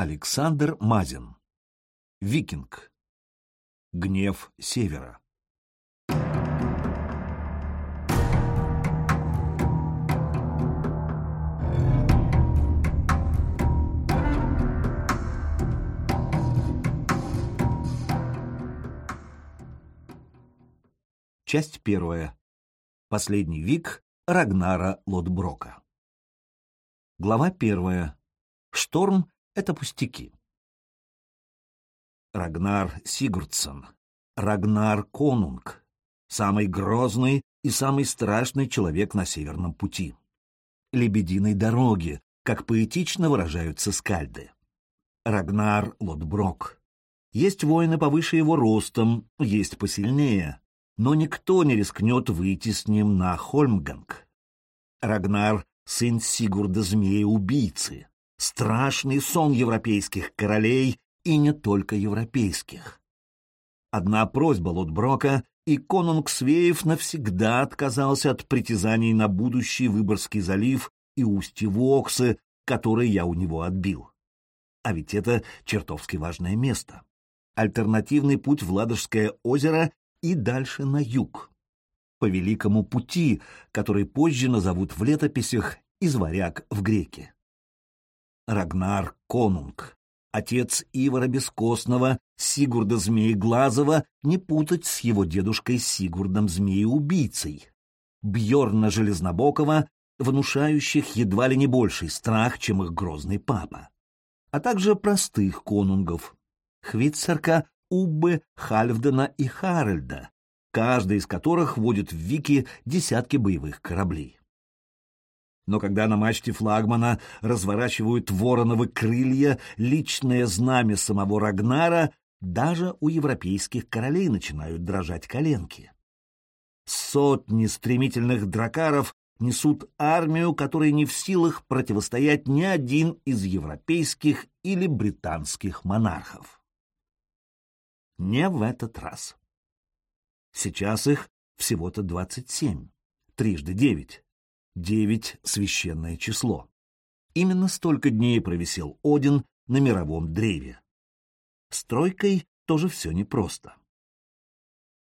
Александр Мазин. Викинг. Гнев Севера. Часть первая. Последний вик Рагнара Лотброка. Глава первая. Шторм — это пустяки. Рагнар Сигурдсон. Рагнар Конунг. Самый грозный и самый страшный человек на Северном пути. Лебединой дороги, как поэтично выражаются скальды. Рагнар Лотброк. Есть воины повыше его ростом, есть посильнее, но никто не рискнет выйти с ним на Хольмганг. Рагнар — сын Сигурда Змея-убийцы, страшный сон европейских королей и не только европейских. Одна просьба Лотброка, и конунг Свеев навсегда отказался от притязаний на будущий Выборгский залив и устье Воксы, который я у него отбил. А ведь это чертовски важное место. Альтернативный путь в Ладожское озеро и дальше на юг, по великому пути, который позже назовут в летописях из варяг в греки. Рагнар Конунг, отец Ивара Бескостного, Сигурда Змееглазого, не путать с его дедушкой Сигурдом Змееубийцей, Бьорна Железнобокова, внушающих едва ли не больший страх, чем их грозный папа, а также простых конунгов, Хвитцерка Уббы, Хальфдена и Харальда, каждый из которых вводит в Вики десятки боевых кораблей. Но когда на мачте флагмана разворачивают вороновы крылья, личное знамя самого Рагнара, даже у европейских королей начинают дрожать коленки. Сотни стремительных дракаров несут армию, которой не в силах противостоять ни один из европейских или британских монархов. Не в этот раз. Сейчас их всего-то двадцать семь. Трижды девять. Девять — священное число. Именно столько дней провисел Один на мировом древе. С тройкой тоже все непросто.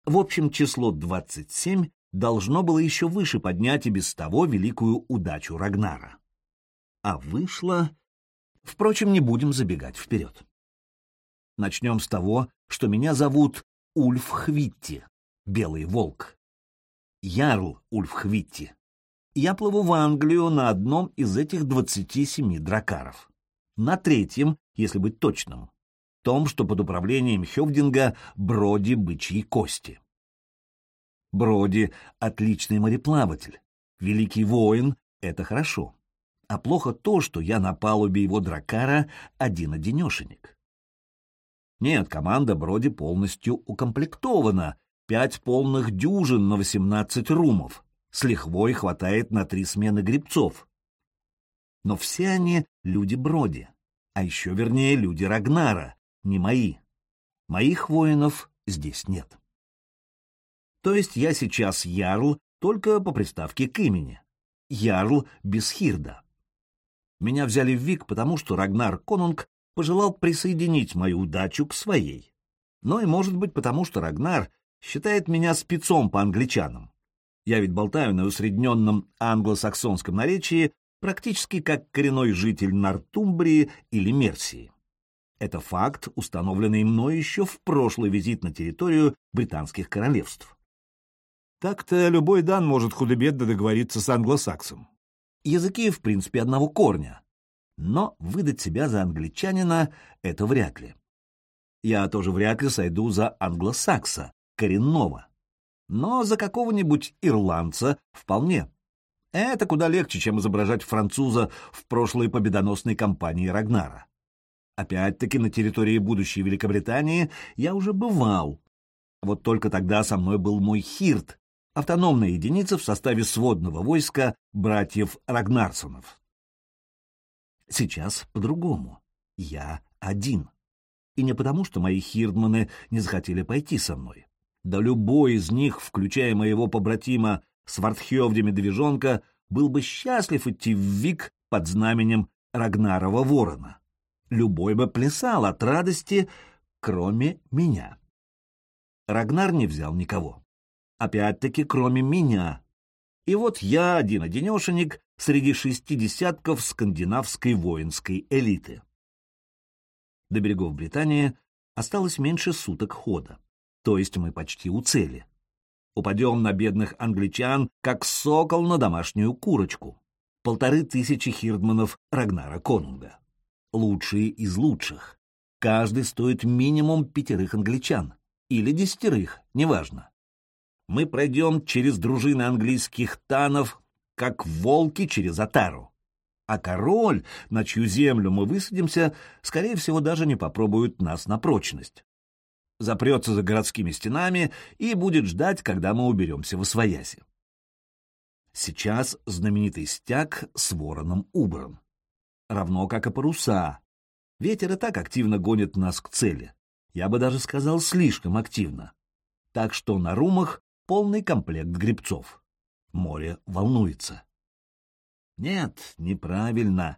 В общем, число двадцать семь должно было еще выше поднять и без того великую удачу Рагнара. А вышло... Впрочем, не будем забегать вперед. Начнем с того, что меня зовут Ульф Хвитти, Белый Волк. Ярл Ульф Хвитти. Я плыву в Англию на одном из этих двадцати семи дракаров. На третьем, если быть точным. Том, что под управлением Хевдинга Броди бычьей кости. Броди — отличный мореплаватель. Великий воин — это хорошо. А плохо то, что я на палубе его дракара один-одинешенек. Нет, команда Броди полностью укомплектована. Пять полных дюжин на восемнадцать румов. С лихвой хватает на три смены грибцов. Но все они люди Броди. А еще вернее люди Рагнара, не мои. Моих воинов здесь нет. То есть я сейчас Ярл только по приставке к имени. Ярл без Хирда. Меня взяли в Вик, потому что Рагнар Конунг пожелал присоединить мою удачу к своей. Но и, может быть, потому что Рагнар считает меня спецом по англичанам. Я ведь болтаю на усредненном англосаксонском наречии практически как коренной житель Нортумбрии или Мерсии. Это факт, установленный мной еще в прошлый визит на территорию британских королевств. Так-то любой дан может худо-бедно договориться с англосаксом. Языки, в принципе, одного корня, но выдать себя за англичанина — это вряд ли. Я тоже вряд ли сойду за англосакса, коренного. Но за какого-нибудь ирландца вполне. Это куда легче, чем изображать француза в прошлой победоносной кампании Рагнара. Опять-таки на территории будущей Великобритании я уже бывал. Вот только тогда со мной был мой Хирт, автономная единица в составе сводного войска братьев Рагнарсонов. Сейчас по-другому. Я один. И не потому, что мои хирдманы не захотели пойти со мной. Да любой из них, включая моего побратима Свардхевди Медвежонка, был бы счастлив идти в Вик под знаменем Рагнарова Ворона. любой бы плясал от радости, кроме меня. Рагнар не взял никого. Опять-таки, кроме меня. И вот я один-одинешенек среди шести десятков скандинавской воинской элиты. До берегов Британии осталось меньше суток хода, то есть мы почти у цели. Упадем на бедных англичан, как сокол на домашнюю курочку. Полторы тысячи хирдманов Рагнара Конунга. Лучшие из лучших. Каждый стоит минимум пятерых англичан. Или десятерых, неважно. Мы пройдем через дружины английских танов, как волки через отару. А король, на чью землю мы высадимся, скорее всего, даже не попробует нас на прочность запрется за городскими стенами и будет ждать, когда мы уберемся в Освояси. Сейчас знаменитый стяг с вороном убран. Равно как и паруса. Ветер и так активно гонит нас к цели. Я бы даже сказал, слишком активно. Так что на румах полный комплект грибцов. Море волнуется. Нет, неправильно.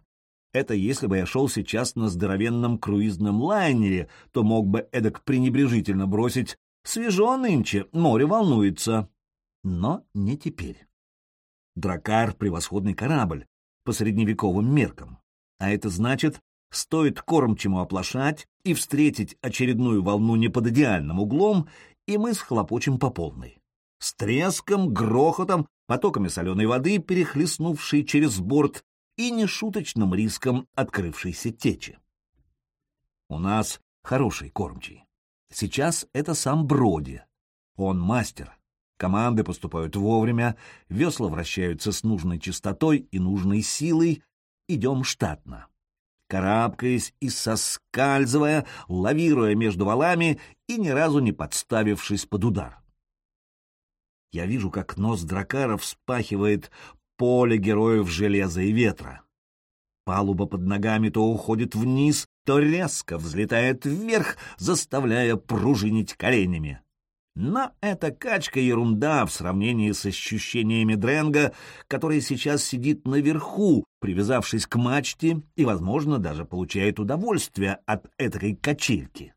Это если бы я шел сейчас на здоровенном круизном лайнере, то мог бы эдак пренебрежительно бросить «Свежо нынче, море волнуется». Но не теперь. Дракар — превосходный корабль, по средневековым меркам. А это значит, стоит кормчему оплошать и встретить очередную волну не под идеальным углом, и мы схлопочем по полной. С треском, грохотом, потоками соленой воды, перехлестнувшей через борт, и нешуточным риском открывшейся течи. У нас хороший кормчий. Сейчас это сам Броди. Он мастер. Команды поступают вовремя, весла вращаются с нужной частотой и нужной силой. Идем штатно. Карабкаясь и соскальзывая, лавируя между валами и ни разу не подставившись под удар. Я вижу, как нос дракара вспахивает поле героев железа и ветра. Палуба под ногами то уходит вниз, то резко взлетает вверх, заставляя пружинить коленями. Но эта качка ерунда в сравнении с ощущениями Дренга, который сейчас сидит наверху, привязавшись к мачте и, возможно, даже получает удовольствие от этой качельки.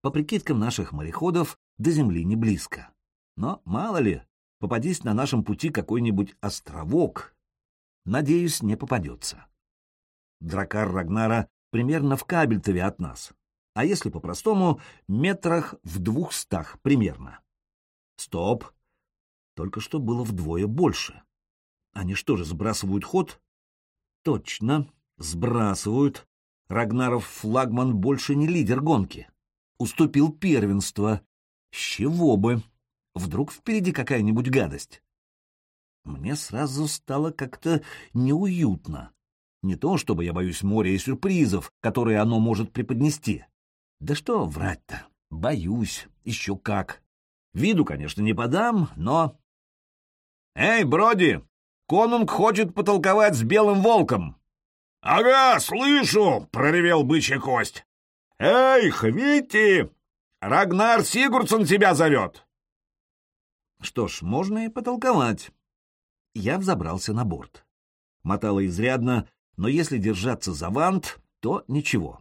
По прикидкам наших мореходов, до земли не близко. Но, мало ли, Попадись на нашем пути какой-нибудь островок, надеюсь, не попадется. Дракар Рагнара примерно в Кабельтове от нас, а если по-простому, метрах в двухстах примерно. Стоп! Только что было вдвое больше. Они что же, сбрасывают ход? Точно, сбрасывают. Рагнаров флагман больше не лидер гонки. Уступил первенство. С чего бы? Вдруг впереди какая-нибудь гадость? Мне сразу стало как-то неуютно. Не то, чтобы я боюсь моря и сюрпризов, которые оно может преподнести. Да что врать-то? Боюсь, еще как. Виду, конечно, не подам, но... «Эй, Броди! Конунг хочет потолковать с белым волком!» «Ага, слышу!» — проревел бычья кость. «Эй, Хвити! Рагнар Сигурдсон тебя зовет!» Что ж, можно и потолковать. Я взобрался на борт. Мотало изрядно, но если держаться за вант, то ничего.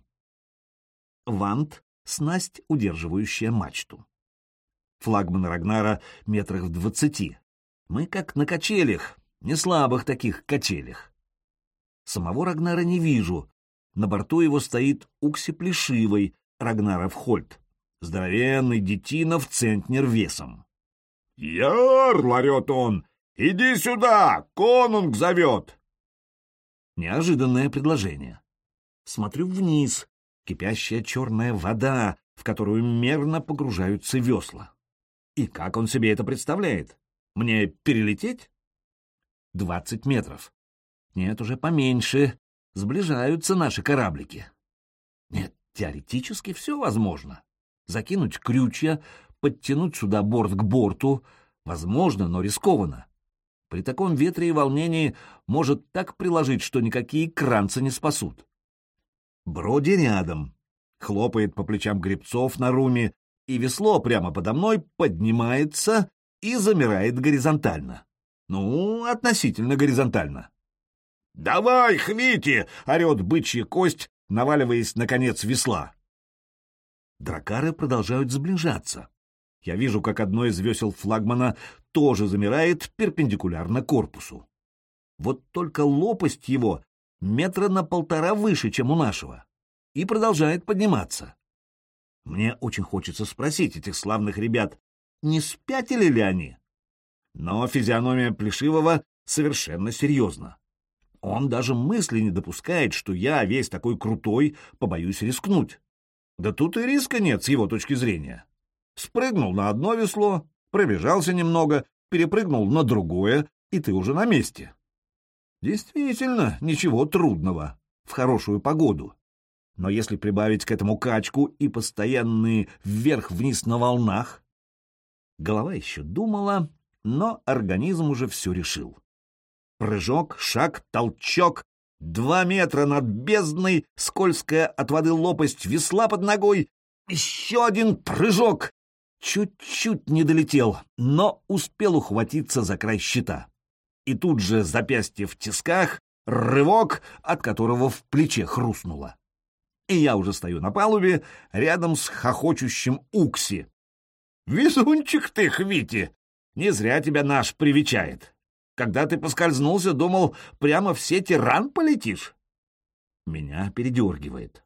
Вант — снасть, удерживающая мачту. Флагман Рагнара метрах в двадцати. Мы как на качелях, не слабых таких качелях. Самого Рагнара не вижу. На борту его стоит Укси Плешивый, Рагнаров Хольт, здоровенный детина в центнер весом. «Яр!» — ларет он. «Иди сюда! Конунг зовет!» Неожиданное предложение. Смотрю вниз. Кипящая черная вода, в которую мерно погружаются весла. И как он себе это представляет? Мне перелететь? Двадцать метров. Нет, уже поменьше. Сближаются наши кораблики. Нет, теоретически все возможно. Закинуть крючья, подтянуть сюда борт к борту, возможно, но рискованно. При таком ветре и волнении может так приложить, что никакие кранцы не спасут. Броди рядом, хлопает по плечам гребцов на руме, и весло прямо подо мной поднимается и замирает горизонтально. Ну, относительно горизонтально. «Давай, Хвити!» — орет бычья кость, наваливаясь на конец весла. Дракары продолжают сближаться. Я вижу, как одно из весел флагмана тоже замирает перпендикулярно корпусу. Вот только лопасть его метра на полтора выше, чем у нашего, и продолжает подниматься. Мне очень хочется спросить этих славных ребят, не спятили ли они? Но физиономия Плешивого совершенно серьезна. Он даже мысли не допускает, что я, весь такой крутой, побоюсь рискнуть. Да тут и риска нет с его точки зрения. Спрыгнул на одно весло, пробежался немного, перепрыгнул на другое, и ты уже на месте. Действительно, ничего трудного. В хорошую погоду. Но если прибавить к этому качку и постоянные вверх-вниз на волнах... Голова еще думала, но организм уже все решил. Прыжок, шаг, толчок, два метра над бездной, скользкая от воды лопасть весла под ногой, еще один прыжок. Чуть-чуть не долетел, но успел ухватиться за край щита. И тут же запястье в тисках, рывок, от которого в плече хрустнуло. И я уже стою на палубе, рядом с хохочущим Укси. «Везунчик ты, Хвити! Не зря тебя наш привечает. Когда ты поскользнулся, думал, прямо в сети ран полетишь. Меня передергивает.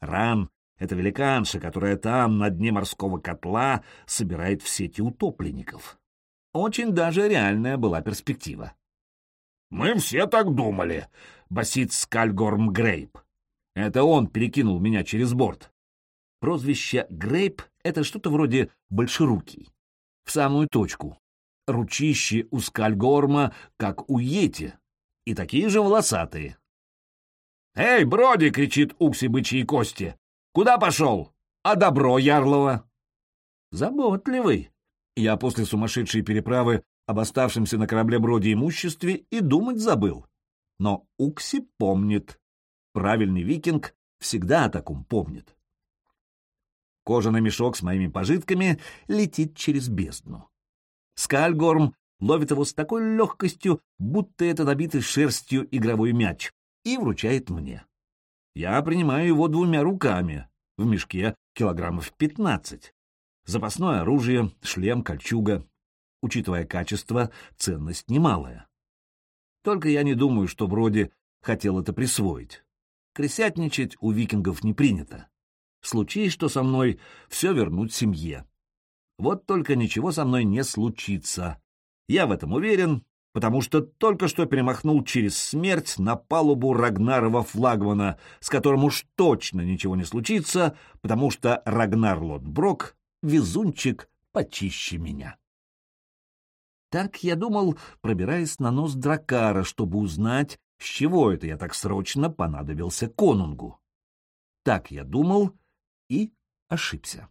Ран — это великанша, которая там, на дне морского котла, собирает в сети утопленников. Очень даже реальная была перспектива. «Мы все так думали», — басит Скальгорм Грейп. Это он перекинул меня через борт. Прозвище Грейп — это что-то вроде «большерукий». В самую точку ручищи у скальгорма, как у йети, и такие же волосатые. «Эй, Броди!» — кричит Укси бычьей кости. «Куда пошел? А добро Ярлова?» Заботливый. Я после сумасшедшей переправы об оставшемся на корабле Броди имуществе и думать забыл. Но Укси помнит. Правильный викинг всегда о таком помнит. Кожаный мешок с моими пожитками летит через бездну. Скальгорм ловит его с такой легкостью, будто это набитый шерстью игровой мяч, и вручает мне. Я принимаю его двумя руками. В мешке килограммов пятнадцать. Запасное оружие, шлем, кольчуга. Учитывая качество, ценность немалая. Только я не думаю, что Броди хотел это присвоить. Крысятничать у викингов не принято. Случись, что со мной, все вернуть семье. Вот только ничего со мной не случится. Я в этом уверен, потому что только что перемахнул через смерть на палубу Рагнарова флагмана, с которым уж точно ничего не случится, потому что Рагнар Лотброк — везунчик почище меня. Так я думал, пробираясь на нос Дракара, чтобы узнать, с чего это я так срочно понадобился конунгу. Так я думал и ошибся.